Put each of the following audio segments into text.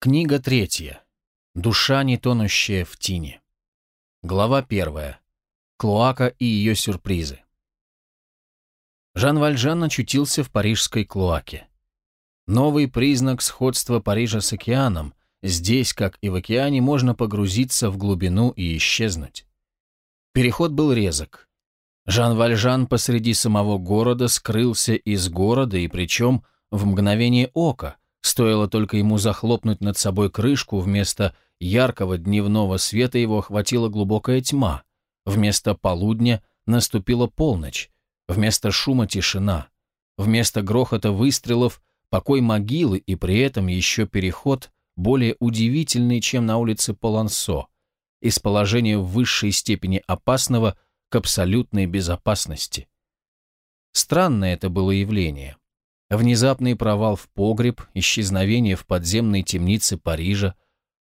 Книга третья. Душа, не тонущая в тине. Глава первая. Клоака и ее сюрпризы. Жан Вальжан очутился в парижской клоаке. Новый признак сходства Парижа с океаном. Здесь, как и в океане, можно погрузиться в глубину и исчезнуть. Переход был резок. Жан Вальжан посреди самого города скрылся из города, и причем в мгновение ока – Стоило только ему захлопнуть над собой крышку, вместо яркого дневного света его охватила глубокая тьма. Вместо полудня наступила полночь. Вместо шума тишина. Вместо грохота выстрелов покой могилы и при этом еще переход более удивительный, чем на улице Полансо, из положения в высшей степени опасного к абсолютной безопасности. Странное это было явление. Внезапный провал в погреб, исчезновение в подземной темнице Парижа.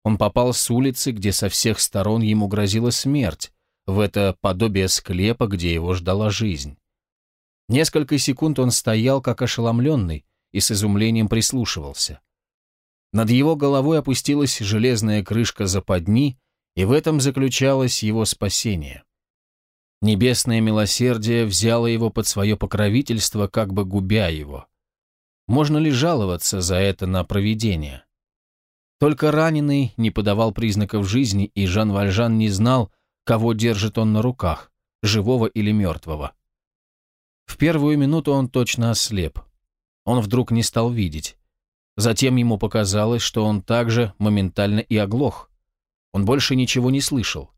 Он попал с улицы, где со всех сторон ему грозила смерть, в это подобие склепа, где его ждала жизнь. Несколько секунд он стоял, как ошеломленный, и с изумлением прислушивался. Над его головой опустилась железная крышка западни, и в этом заключалось его спасение. Небесное милосердие взяло его под свое покровительство, как бы губя его. Можно ли жаловаться за это на провидение? Только раненый не подавал признаков жизни, и Жан Вальжан не знал, кого держит он на руках, живого или мертвого. В первую минуту он точно ослеп. Он вдруг не стал видеть. Затем ему показалось, что он также моментально и оглох. Он больше ничего не слышал.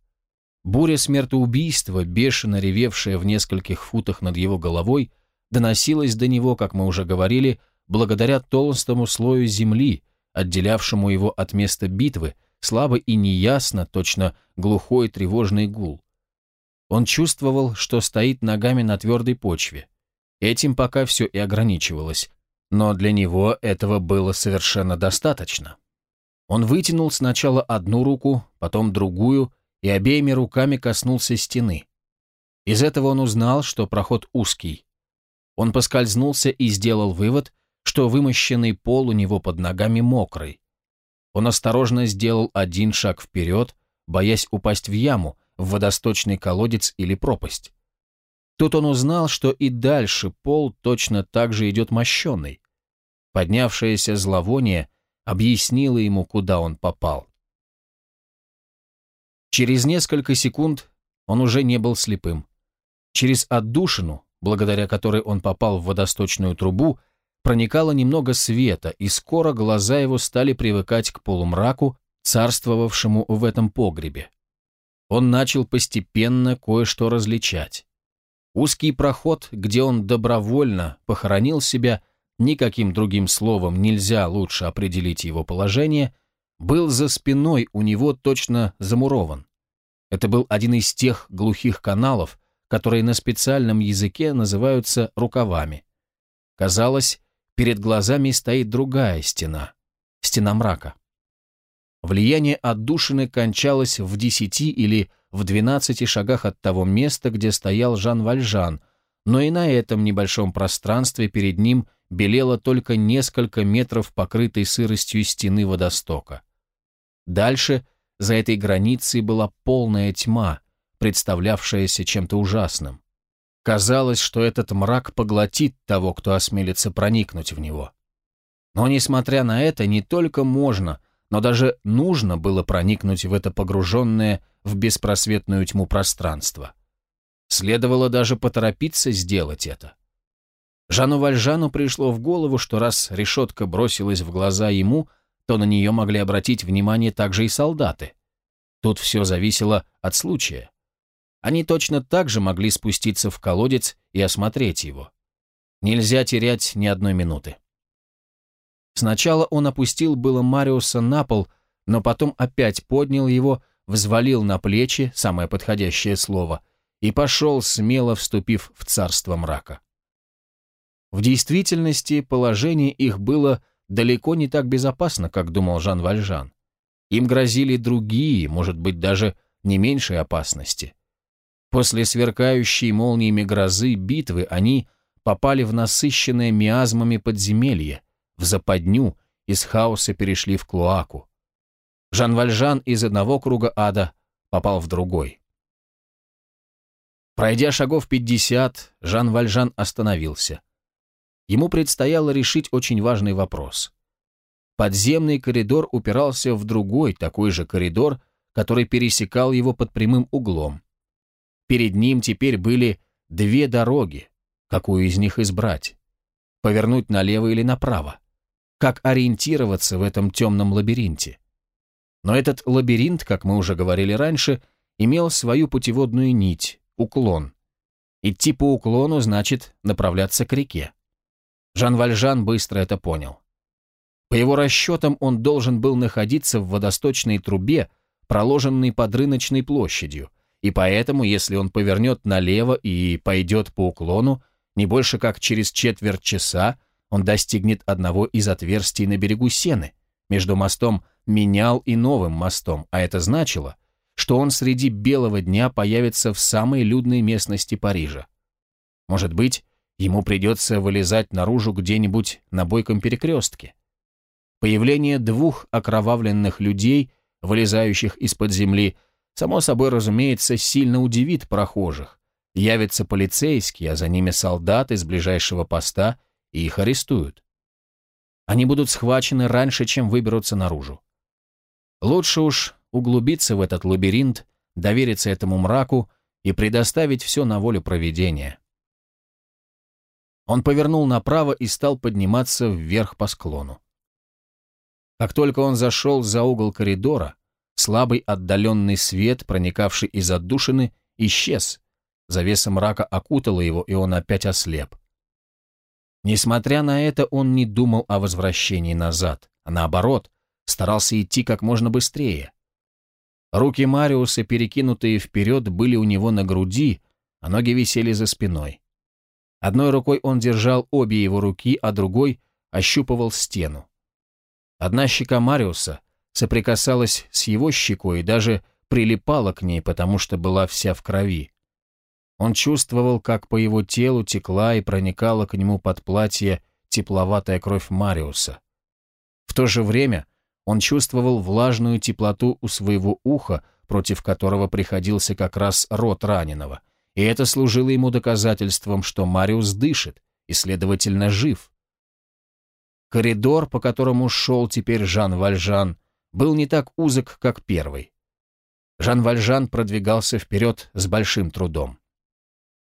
Буря смертоубийства, бешено ревевшая в нескольких футах над его головой, доносилась до него, как мы уже говорили, благодаря толстому слою земли, отделявшему его от места битвы, слабо и неясно, точно глухой тревожный гул. Он чувствовал, что стоит ногами на твердой почве. Этим пока все и ограничивалось, но для него этого было совершенно достаточно. Он вытянул сначала одну руку, потом другую, и обеими руками коснулся стены. Из этого он узнал, что проход узкий. Он поскользнулся и сделал вывод, что вымощенный пол у него под ногами мокрый. Он осторожно сделал один шаг вперед, боясь упасть в яму, в водосточный колодец или пропасть. Тут он узнал, что и дальше пол точно так же идет мощенный. Поднявшееся зловоние объяснило ему, куда он попал. Через несколько секунд он уже не был слепым. Через отдушину, благодаря которой он попал в водосточную трубу, проникало немного света, и скоро глаза его стали привыкать к полумраку, царствовавшему в этом погребе. Он начал постепенно кое-что различать. Узкий проход, где он добровольно похоронил себя, никаким другим словом нельзя лучше определить его положение, был за спиной у него точно замурован. Это был один из тех глухих каналов, которые на специальном языке называются рукавами. Казалось, перед глазами стоит другая стена, стена мрака. Влияние отдушины кончалось в десяти или в двенадцати шагах от того места, где стоял Жан Вальжан, но и на этом небольшом пространстве перед ним белело только несколько метров покрытой сыростью стены водостока. Дальше, за этой границей, была полная тьма, представлявшаяся чем-то ужасным. Казалось, что этот мрак поглотит того, кто осмелится проникнуть в него. Но, несмотря на это, не только можно, но даже нужно было проникнуть в это погруженное в беспросветную тьму пространство. Следовало даже поторопиться сделать это. Жану Вальжану пришло в голову, что раз решетка бросилась в глаза ему, то на нее могли обратить внимание также и солдаты. Тут все зависело от случая. Они точно так же могли спуститься в колодец и осмотреть его. Нельзя терять ни одной минуты. Сначала он опустил было Мариуса на пол, но потом опять поднял его, взвалил на плечи, самое подходящее слово, и пошел, смело вступив в царство мрака. В действительности положение их было далеко не так безопасно, как думал Жан Вальжан. Им грозили другие, может быть, даже не меньшие опасности. После сверкающей молниями грозы битвы они попали в насыщенное миазмами подземелье, в западню, из хаоса перешли в клоаку. Жан Вальжан из одного круга ада попал в другой. Пройдя шагов пятьдесят, Жан Вальжан остановился. Ему предстояло решить очень важный вопрос. Подземный коридор упирался в другой, такой же коридор, который пересекал его под прямым углом. Перед ним теперь были две дороги, какую из них избрать. Повернуть налево или направо. Как ориентироваться в этом темном лабиринте? Но этот лабиринт, как мы уже говорили раньше, имел свою путеводную нить, уклон. Идти по уклону значит направляться к реке. Жан Вальжан быстро это понял. По его расчетам он должен был находиться в водосточной трубе, проложенной под рыночной площадью, и поэтому, если он повернет налево и пойдет по уклону, не больше как через четверть часа он достигнет одного из отверстий на берегу Сены, между мостом Менял и новым мостом, а это значило, что он среди белого дня появится в самой людной местности Парижа. Может быть, ему придется вылезать наружу где-нибудь на бойком перекрестке. Появление двух окровавленных людей, вылезающих из-под земли, само собой, разумеется, сильно удивит прохожих. Явятся полицейские, а за ними солдаты из ближайшего поста, и их арестуют. Они будут схвачены раньше, чем выберутся наружу. Лучше уж углубиться в этот лабиринт, довериться этому мраку и предоставить все на волю проведения. Он повернул направо и стал подниматься вверх по склону. Как только он зашел за угол коридора, слабый отдаленный свет, проникавший из отдушины, исчез. Завеса мрака окутала его, и он опять ослеп. Несмотря на это, он не думал о возвращении назад, а наоборот, старался идти как можно быстрее. Руки Мариуса, перекинутые вперед, были у него на груди, а ноги висели за спиной. Одной рукой он держал обе его руки, а другой ощупывал стену. Одна щека Мариуса соприкасалась с его щекой и даже прилипала к ней, потому что была вся в крови. Он чувствовал, как по его телу текла и проникала к нему под платье тепловатая кровь Мариуса. В то же время он чувствовал влажную теплоту у своего уха, против которого приходился как раз рот раненого, и это служило ему доказательством, что Мариус дышит и, следовательно, жив. Коридор, по которому шел теперь Жан Вальжан, был не так узок, как первый. Жан Вальжан продвигался вперед с большим трудом.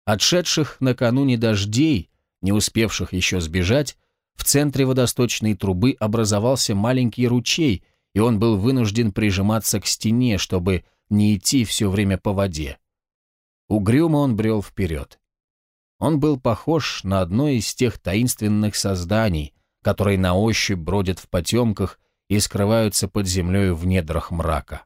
Отшедших накануне дождей, не успевших еще сбежать, в центре водосточной трубы образовался маленький ручей, и он был вынужден прижиматься к стене, чтобы не идти все время по воде. Угрюмо он брел вперед. Он был похож на одно из тех таинственных созданий, которые на ощупь бродят в потемках и скрываются под землей в недрах мрака.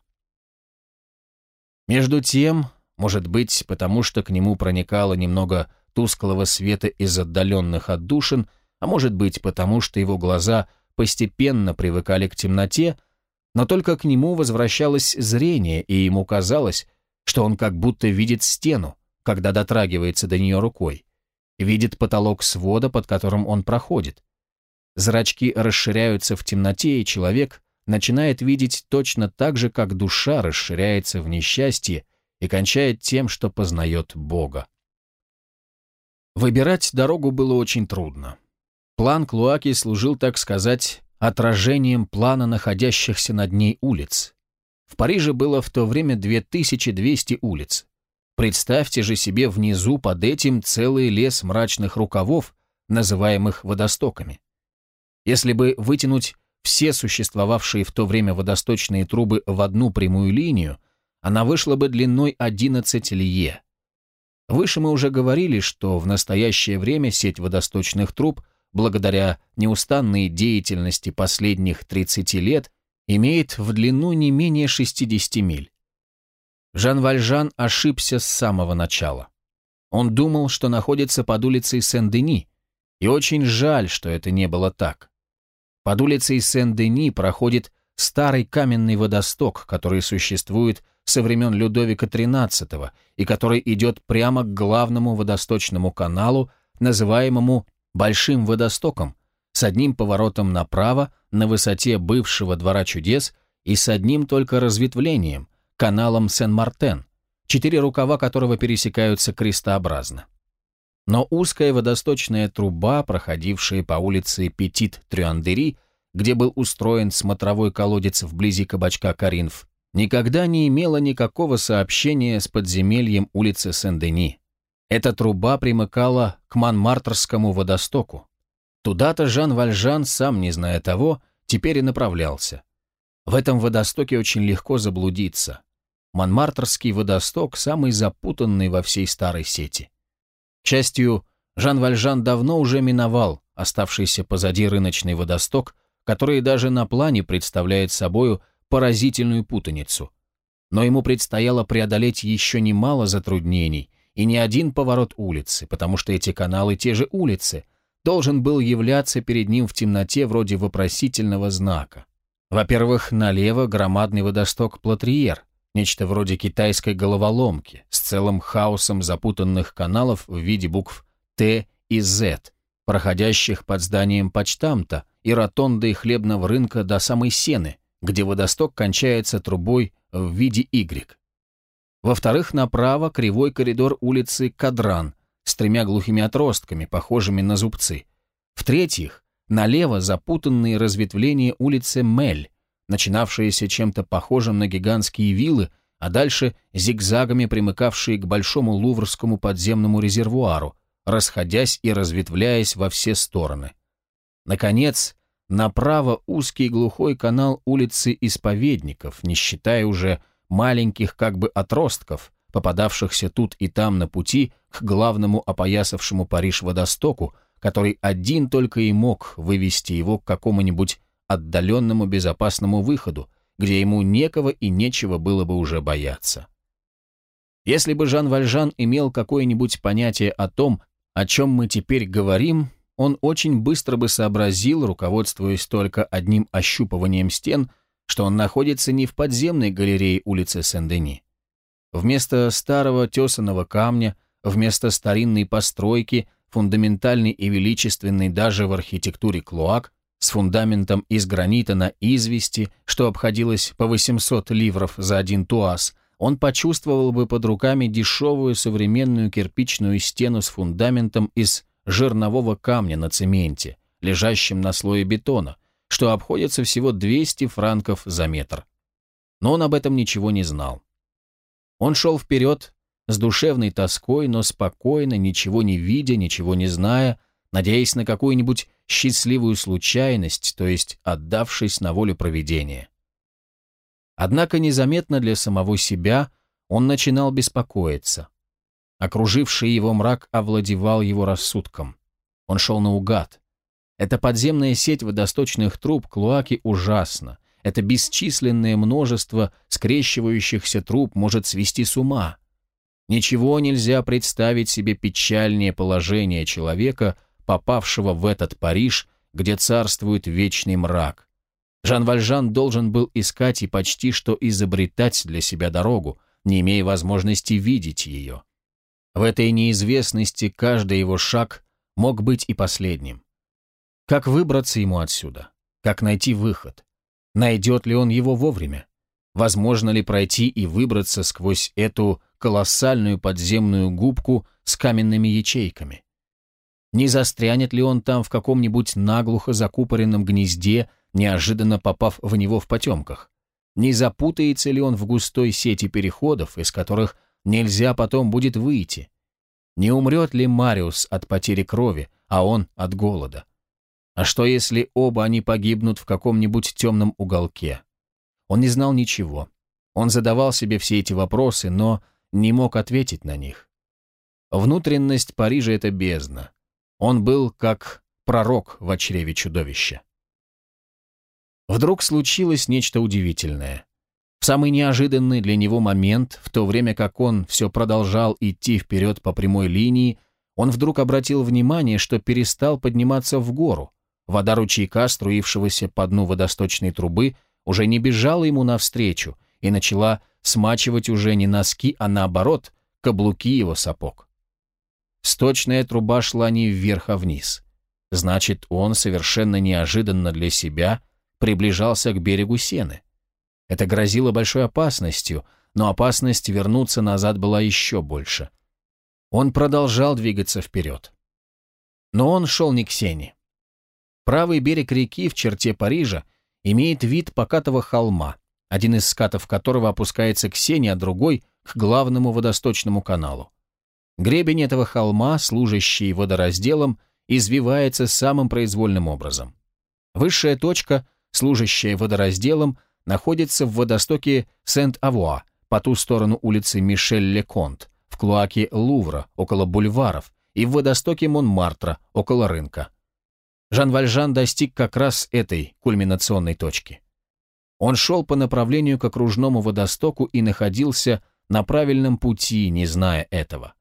Между тем, может быть, потому что к нему проникало немного тусклого света из отдаленных отдушин, а может быть, потому что его глаза постепенно привыкали к темноте, но только к нему возвращалось зрение, и ему казалось, что он как будто видит стену, когда дотрагивается до нее рукой, видит потолок свода, под которым он проходит, Зрачки расширяются в темноте, и человек начинает видеть точно так же, как душа расширяется в несчастье и кончает тем, что познает Бога. Выбирать дорогу было очень трудно. План Клуаки служил, так сказать, отражением плана находящихся над ней улиц. В Париже было в то время 2200 улиц. Представьте же себе внизу под этим целый лес мрачных рукавов, называемых водостоками. Если бы вытянуть все существовавшие в то время водосточные трубы в одну прямую линию, она вышла бы длиной 11 лье. Выше мы уже говорили, что в настоящее время сеть водосточных труб, благодаря неустанной деятельности последних 30 лет, имеет в длину не менее 60 миль. Жан Вальжан ошибся с самого начала. Он думал, что находится под улицей Сен-Дени, и очень жаль, что это не было так. Под улицей Сен-Дени проходит старый каменный водосток, который существует со времен Людовика XIII и который идет прямо к главному водосточному каналу, называемому Большим водостоком, с одним поворотом направо на высоте бывшего Двора чудес и с одним только разветвлением, каналом Сен-Мартен, четыре рукава которого пересекаются крестообразно. Но узкая водосточная труба, проходившая по улице Петит-Трюандери, где был устроен смотровой колодец вблизи кабачка Каринф, никогда не имела никакого сообщения с подземельем улицы Сен-Дени. Эта труба примыкала к Манмартрскому водостоку. Туда-то Жан Вальжан, сам не зная того, теперь и направлялся. В этом водостоке очень легко заблудиться. Монмартрский водосток самый запутанный во всей старой сети. К счастью, Жан Вальжан давно уже миновал оставшийся позади рыночный водосток, который даже на плане представляет собою поразительную путаницу. Но ему предстояло преодолеть еще немало затруднений и не один поворот улицы, потому что эти каналы те же улицы, должен был являться перед ним в темноте вроде вопросительного знака. Во-первых, налево громадный водосток Платриер, нечто вроде китайской головоломки, с целым хаосом запутанных каналов в виде букв Т и З, проходящих под зданием почтамта и ротондой хлебного рынка до самой Сены, где водосток кончается трубой в виде Y. Во-вторых, направо кривой коридор улицы Кадран с тремя глухими отростками, похожими на зубцы. В-третьих, налево запутанные разветвления улицы Мель, начинавшиеся чем-то похожим на гигантские виллы, а дальше зигзагами примыкавшие к большому луврскому подземному резервуару, расходясь и разветвляясь во все стороны. Наконец, направо узкий глухой канал улицы Исповедников, не считая уже маленьких как бы отростков, попадавшихся тут и там на пути к главному опоясавшему Париж водостоку, который один только и мог вывести его к какому-нибудь отдаленному безопасному выходу, где ему некого и нечего было бы уже бояться. Если бы Жан Вальжан имел какое-нибудь понятие о том, о чем мы теперь говорим, он очень быстро бы сообразил, руководствуясь только одним ощупыванием стен, что он находится не в подземной галерее улицы Сен-Дени. Вместо старого тесаного камня, вместо старинной постройки, фундаментальный и величественный даже в архитектуре клоак, с фундаментом из гранита на извести, что обходилось по 800 ливров за один туаз, он почувствовал бы под руками дешевую современную кирпичную стену с фундаментом из жирнового камня на цементе, лежащем на слое бетона, что обходится всего 200 франков за метр. Но он об этом ничего не знал. Он шел вперед, с душевной тоской, но спокойно, ничего не видя, ничего не зная, надеясь на какую-нибудь счастливую случайность, то есть отдавшись на волю провидения. Однако незаметно для самого себя он начинал беспокоиться. Окруживший его мрак овладевал его рассудком. Он шел наугад. Эта подземная сеть водосточных труб клоаки ужасна. Это бесчисленное множество скрещивающихся труб может свести с ума. Ничего нельзя представить себе печальнее положение человека, попавшего в этот Париж, где царствует вечный мрак. Жан Вальжан должен был искать и почти что изобретать для себя дорогу, не имея возможности видеть ее. В этой неизвестности каждый его шаг мог быть и последним. Как выбраться ему отсюда? Как найти выход? Найдет ли он его вовремя? Возможно ли пройти и выбраться сквозь эту колоссальную подземную губку с каменными ячейками. Не застрянет ли он там в каком-нибудь наглухо закупоренном гнезде, неожиданно попав в него в потемках? Не запутается ли он в густой сети переходов, из которых нельзя потом будет выйти? Не умрет ли Мариус от потери крови, а он от голода? А что, если оба они погибнут в каком-нибудь темном уголке? Он не знал ничего. Он задавал себе все эти вопросы, но не мог ответить на них. Внутренность Парижа — это бездна. Он был как пророк в чреве чудовища. Вдруг случилось нечто удивительное. В самый неожиданный для него момент, в то время как он все продолжал идти вперед по прямой линии, он вдруг обратил внимание, что перестал подниматься в гору. Вода ручейка, струившегося по дну водосточной трубы, уже не бежала ему навстречу и начала смачивать уже не носки, а наоборот, каблуки его сапог. Сточная труба шла не вверх, а вниз. Значит, он совершенно неожиданно для себя приближался к берегу сены. Это грозило большой опасностью, но опасность вернуться назад была еще больше. Он продолжал двигаться вперед. Но он шел не к Сене. Правый берег реки в черте Парижа имеет вид покатого холма, один из скатов которого опускается к Сене, а другой — к главному водосточному каналу. Гребень этого холма, служащий водоразделом, извивается самым произвольным образом. Высшая точка, служащая водоразделом, находится в водостоке Сент-Авуа, по ту сторону улицы Мишель-Леконт, в клуаке Лувра, около бульваров, и в водостоке Монмартра, около рынка. Жан Вальжан достиг как раз этой кульминационной точки. Он шел по направлению к окружному водостоку и находился на правильном пути, не зная этого.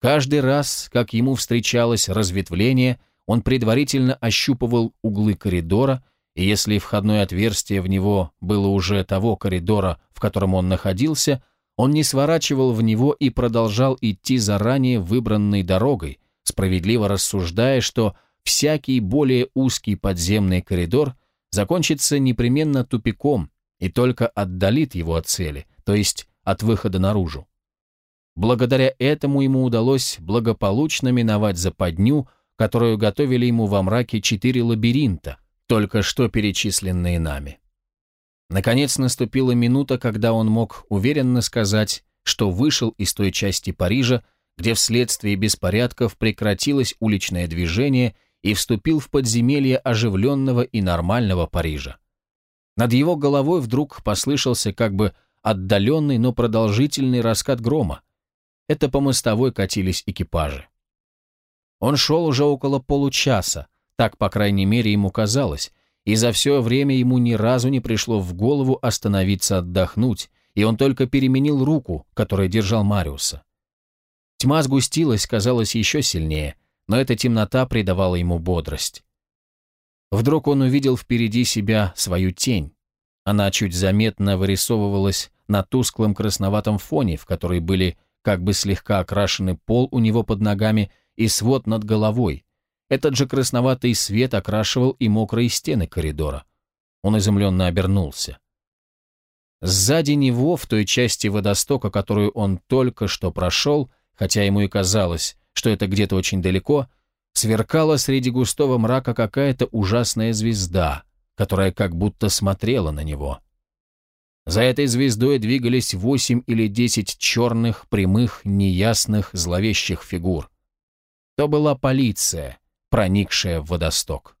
Каждый раз, как ему встречалось разветвление, он предварительно ощупывал углы коридора, и если входное отверстие в него было уже того коридора, в котором он находился, он не сворачивал в него и продолжал идти заранее выбранной дорогой, справедливо рассуждая, что всякий более узкий подземный коридор закончится непременно тупиком и только отдалит его от цели, то есть от выхода наружу. Благодаря этому ему удалось благополучно миновать западню, которую готовили ему во мраке четыре лабиринта, только что перечисленные нами. Наконец наступила минута, когда он мог уверенно сказать, что вышел из той части Парижа, где вследствие беспорядков прекратилось уличное движение и вступил в подземелье оживленного и нормального Парижа. Над его головой вдруг послышался как бы отдаленный, но продолжительный раскат грома. Это по мостовой катились экипажи. Он шел уже около получаса, так, по крайней мере, ему казалось, и за все время ему ни разу не пришло в голову остановиться отдохнуть, и он только переменил руку, которой держал Мариуса. Тьма сгустилась, казалось, еще сильнее, но эта темнота придавала ему бодрость. Вдруг он увидел впереди себя свою тень. Она чуть заметно вырисовывалась на тусклом красноватом фоне, в который были как бы слегка окрашены пол у него под ногами и свод над головой. Этот же красноватый свет окрашивал и мокрые стены коридора. Он изумленно обернулся. Сзади него, в той части водостока, которую он только что прошел, хотя ему и казалось, что это где-то очень далеко, сверкала среди густого мрака какая-то ужасная звезда, которая как будто смотрела на него. За этой звездой двигались восемь или десять черных, прямых, неясных, зловещих фигур. То была полиция, проникшая в водосток.